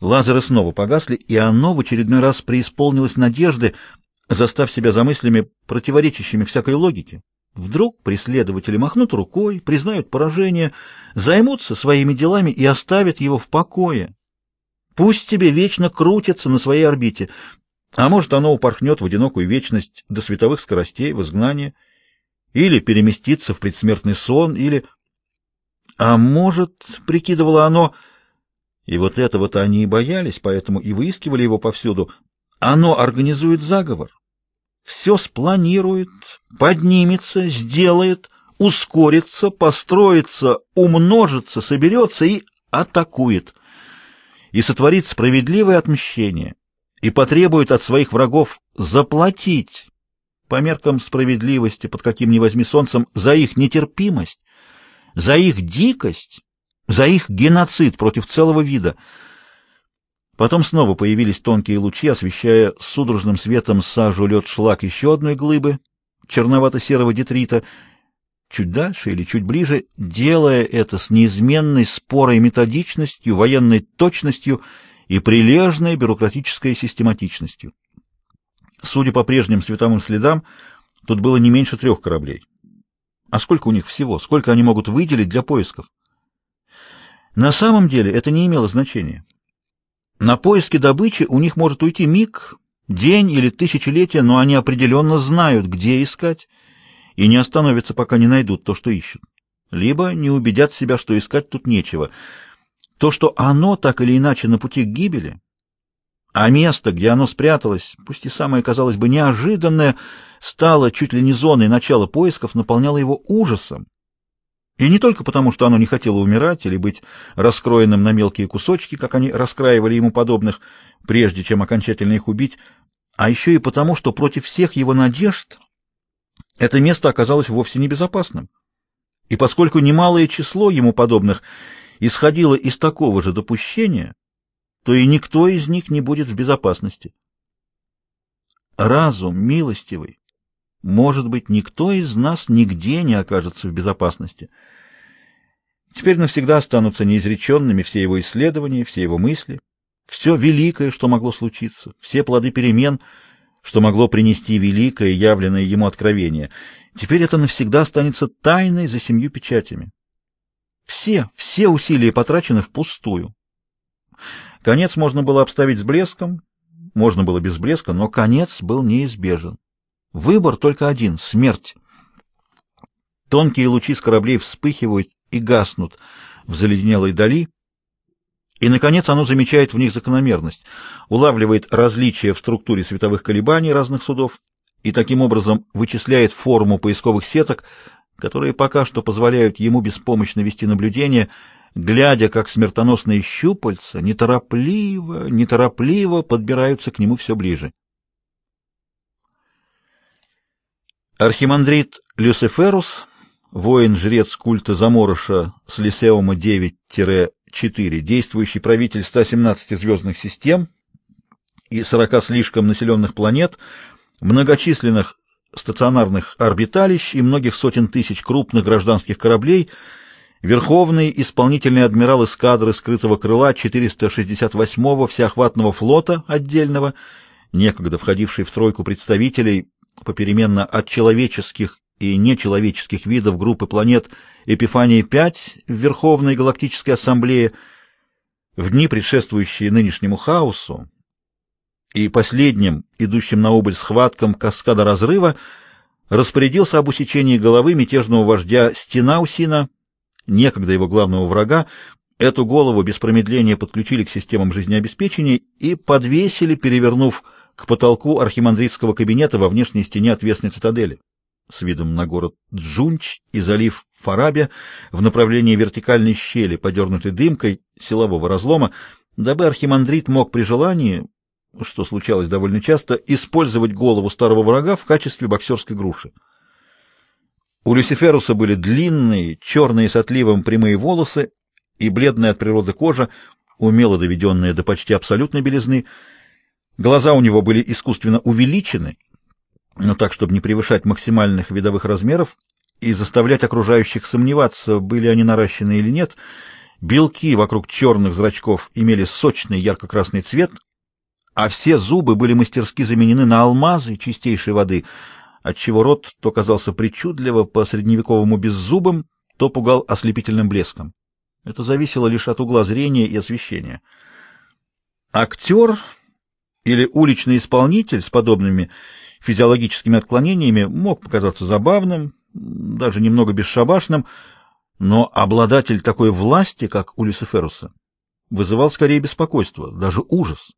Лазеры снова погасли, и оно в очередной раз преисполнилось надежды, застав себя за мыслями, противоречащими всякой логике. Вдруг преследователи махнут рукой, признают поражение, займутся своими делами и оставят его в покое. Пусть тебе вечно крутится на своей орбите, а может, оно упорхнет в одинокую вечность до световых скоростей, в изгнание, или переместится в предсмертный сон, или... А может, прикидывало оно, и вот этого-то они и боялись, поэтому и выискивали его повсюду, оно организует заговор, все спланирует, поднимется, сделает, ускорится, построится, умножится, соберется и атакует, и сотворит справедливое отмщение, и потребует от своих врагов заплатить по меркам справедливости, под каким ни возьми солнцем, за их нетерпимость, за их дикость, за их геноцид против целого вида. Потом снова появились тонкие лучи, освещая судорожным светом сажу, лед, шлак еще одной глыбы черновато-серого детрита, чуть дальше или чуть ближе, делая это с неизменной спорой методичностью, военной точностью и прилежной бюрократической систематичностью. Судя по прежним световым следам, тут было не меньше трех кораблей. А сколько у них всего? Сколько они могут выделить для поисков? На самом деле это не имело значения. На поиски добычи у них может уйти миг, день или тысячелетия, но они определенно знают, где искать, и не остановятся, пока не найдут то, что ищут. Либо не убедят себя, что искать тут нечего — то, что оно так или иначе на пути к гибели, а место, где оно спряталось, пусть и самое, казалось бы, неожиданное, стало чуть ли не зоной начала поисков, наполняло его ужасом. И не только потому, что оно не хотело умирать или быть раскроенным на мелкие кусочки, как они раскраивали ему подобных, прежде чем окончательно их убить, а еще и потому, что против всех его надежд это место оказалось вовсе небезопасным. И поскольку немалое число ему подобных исходило из такого же допущения, то и никто из них не будет в безопасности. Разум милостивый, может быть, никто из нас нигде не окажется в безопасности. Теперь навсегда останутся неизреченными все его исследования, все его мысли, все великое, что могло случиться, все плоды перемен, что могло принести великое, явленное ему откровение. Теперь это навсегда останется тайной за семью печатями. Все, все усилия потрачены впустую. Конец можно было обставить с блеском, можно было без блеска, но конец был неизбежен. Выбор только один — смерть. Тонкие лучи с кораблей вспыхивают и гаснут в заледенелой дали, и, наконец, оно замечает в них закономерность, улавливает различия в структуре световых колебаний разных судов и таким образом вычисляет форму поисковых сеток, которые пока что позволяют ему беспомощно вести наблюдение, глядя, как смертоносные щупальца неторопливо, неторопливо подбираются к нему все ближе. Архимандрит Люциферус, воин-жрец культа Заморыша с Лисеума 9-4, действующий правитель 117 звездных систем и 40 слишком населенных планет, многочисленных стационарных орбиталищ и многих сотен тысяч крупных гражданских кораблей, верховный исполнительный адмирал эскадры скрытого крыла 468-го всеохватного флота отдельного, некогда входивший в тройку представителей попеременно от человеческих и нечеловеческих видов группы планет Эпифании-5 в Верховной Галактической Ассамблее, в дни, предшествующие нынешнему хаосу, и последним, идущим на убыль схваткам каскада разрыва, распорядился об усечении головы мятежного вождя Стенаусина, некогда его главного врага, эту голову без промедления подключили к системам жизнеобеспечения и подвесили, перевернув к потолку архимандритского кабинета во внешней стене отвесной цитадели с видом на город Джунч и залив Фарабия в направлении вертикальной щели, подернутой дымкой силового разлома, дабы архимандрит мог при желании что случалось довольно часто, использовать голову старого врага в качестве боксерской груши. У Люциферуса были длинные, черные с отливом прямые волосы и бледная от природы кожа, умело доведенная до почти абсолютной белизны. Глаза у него были искусственно увеличены, но так, чтобы не превышать максимальных видовых размеров и заставлять окружающих сомневаться, были они наращены или нет. белки вокруг черных зрачков имели сочный ярко-красный цвет, а все зубы были мастерски заменены на алмазы чистейшей воды, отчего рот то казался причудливо по-средневековому беззубым, то пугал ослепительным блеском. Это зависело лишь от угла зрения и освещения. Актер или уличный исполнитель с подобными физиологическими отклонениями мог показаться забавным, даже немного бесшабашным, но обладатель такой власти, как у Люциферуса, вызывал скорее беспокойство, даже ужас.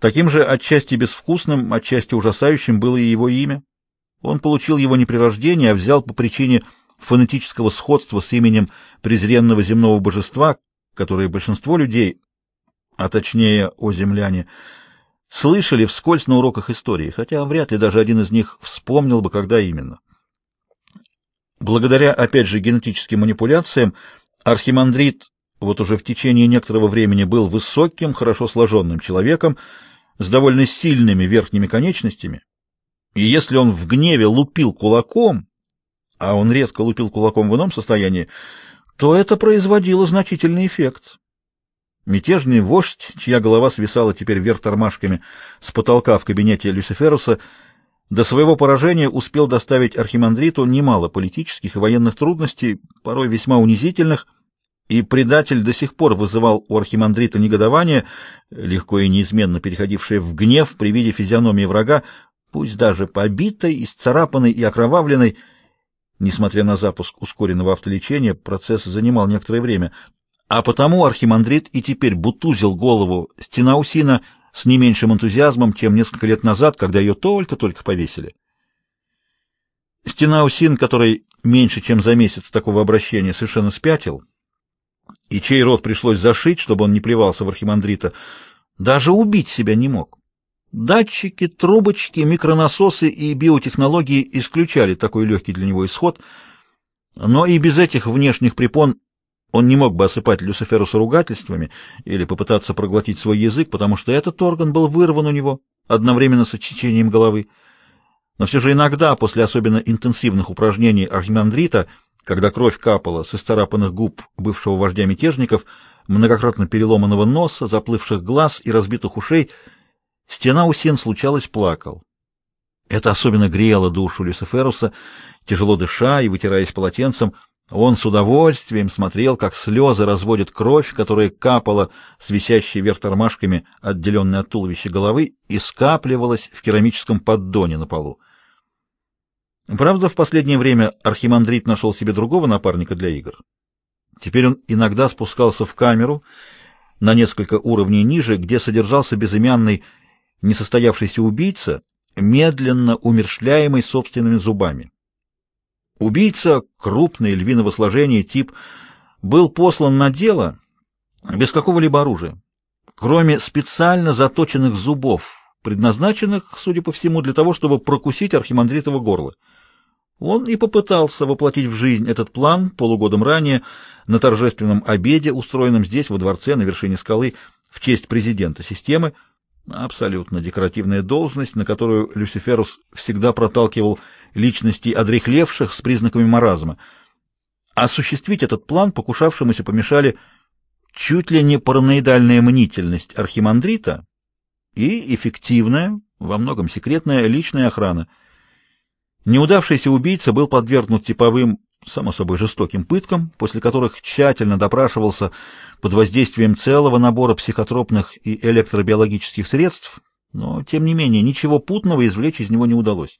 Таким же отчасти безвкусным, отчасти ужасающим было и его имя. Он получил его не при рождении, а взял по причине фонетического сходства с именем презренного земного божества, которое большинство людей, а точнее о земляне, слышали вскользь на уроках истории, хотя вряд ли даже один из них вспомнил бы, когда именно. Благодаря, опять же, генетическим манипуляциям, архимандрит вот уже в течение некоторого времени был высоким, хорошо сложенным человеком с довольно сильными верхними конечностями, и если он в гневе лупил кулаком, а он редко лупил кулаком в ином состоянии, то это производило значительный эффект. Мятежный вождь, чья голова свисала теперь вверх тормашками с потолка в кабинете Люциферуса, до своего поражения успел доставить архимандриту немало политических и военных трудностей, порой весьма унизительных, и предатель до сих пор вызывал у архимандрита негодование, легко и неизменно переходившее в гнев при виде физиономии врага, пусть даже побитой, исцарапанной и окровавленной. Несмотря на запуск ускоренного автолечения, процесс занимал некоторое время, а потому архимандрит и теперь бутузил голову Стенаусина с не меньшим энтузиазмом, чем несколько лет назад, когда ее только-только повесили. Стенаусин, который меньше чем за месяц такого обращения совершенно спятил, и чей рот пришлось зашить, чтобы он не плевался в архимандрита, даже убить себя не мог. Датчики, трубочки, микронасосы и биотехнологии исключали такой легкий для него исход, но и без этих внешних препон он не мог бы осыпать Люциферуса ругательствами или попытаться проглотить свой язык, потому что этот орган был вырван у него одновременно с очищением головы. Но все же иногда, после особенно интенсивных упражнений архимандрита, когда кровь капала с исцарапанных губ бывшего вождя мятежников, многократно переломанного носа, заплывших глаз и разбитых ушей, стена Усин случалось плакал. Это особенно грело душу Люциферуса, тяжело дыша и вытираясь полотенцем, он с удовольствием смотрел, как слезы разводят кровь, которая капала с висящей вверх тормашками, отделенной от туловища головы, и скапливалась в керамическом поддоне на полу. Правда, в последнее время архимандрит нашел себе другого напарника для игр. Теперь он иногда спускался в камеру на несколько уровней ниже, где содержался безымянный несостоявшийся убийца, медленно умершляемый собственными зубами. Убийца, крупный, львиного сложения тип, был послан на дело без какого-либо оружия, кроме специально заточенных зубов, предназначенных, судя по всему, для того, чтобы прокусить архимандритово горло. Он и попытался воплотить в жизнь этот план полугодом ранее на торжественном обеде, устроенном здесь, во дворце, на вершине скалы, в честь президента системы. Абсолютно декоративная должность, на которую Люциферус всегда проталкивал личностей одрехлевших с признаками маразма. Осуществить этот план покушавшемуся помешали чуть ли не параноидальная мнительность архимандрита и эффективная, во многом секретная личная охрана. Неудавшийся убийца был подвергнут типовым, само собой жестоким пыткам, после которых тщательно допрашивался под воздействием целого набора психотропных и электробиологических средств, но, тем не менее, ничего путного извлечь из него не удалось.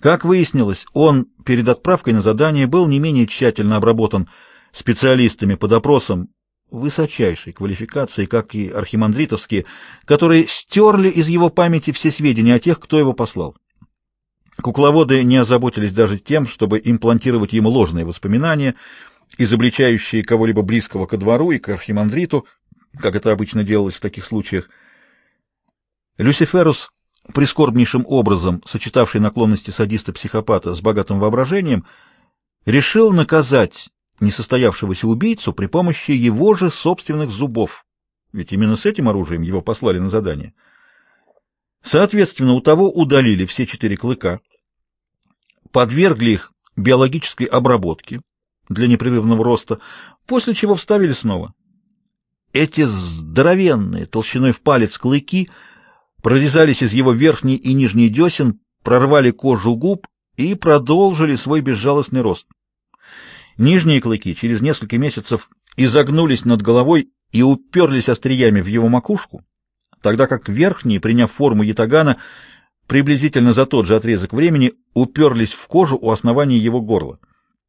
Как выяснилось, он перед отправкой на задание был не менее тщательно обработан специалистами по допросам высочайшей квалификации, как и архимандритовские, которые стерли из его памяти все сведения о тех, кто его послал. Кукловоды не озаботились даже тем, чтобы имплантировать ему ложные воспоминания, изобличающие кого-либо близкого ко двору и к архимандриту, как это обычно делалось в таких случаях. Люциферус прискорбнейшим образом сочетавший наклонности садиста-психопата с богатым воображением, решил наказать несостоявшегося убийцу при помощи его же собственных зубов. Ведь именно с этим оружием его послали на задание. Соответственно, у того удалили все четыре клыка, подвергли их биологической обработке для непрерывного роста, после чего вставили снова. Эти здоровенные, толщиной в палец клыки прорезались из его верхней и нижней десен, прорвали кожу губ и продолжили свой безжалостный рост. Нижние клыки через несколько месяцев изогнулись над головой и уперлись остриями в его макушку, тогда как верхние, приняв форму ятагана, приблизительно за тот же отрезок времени уперлись в кожу у основания его горла.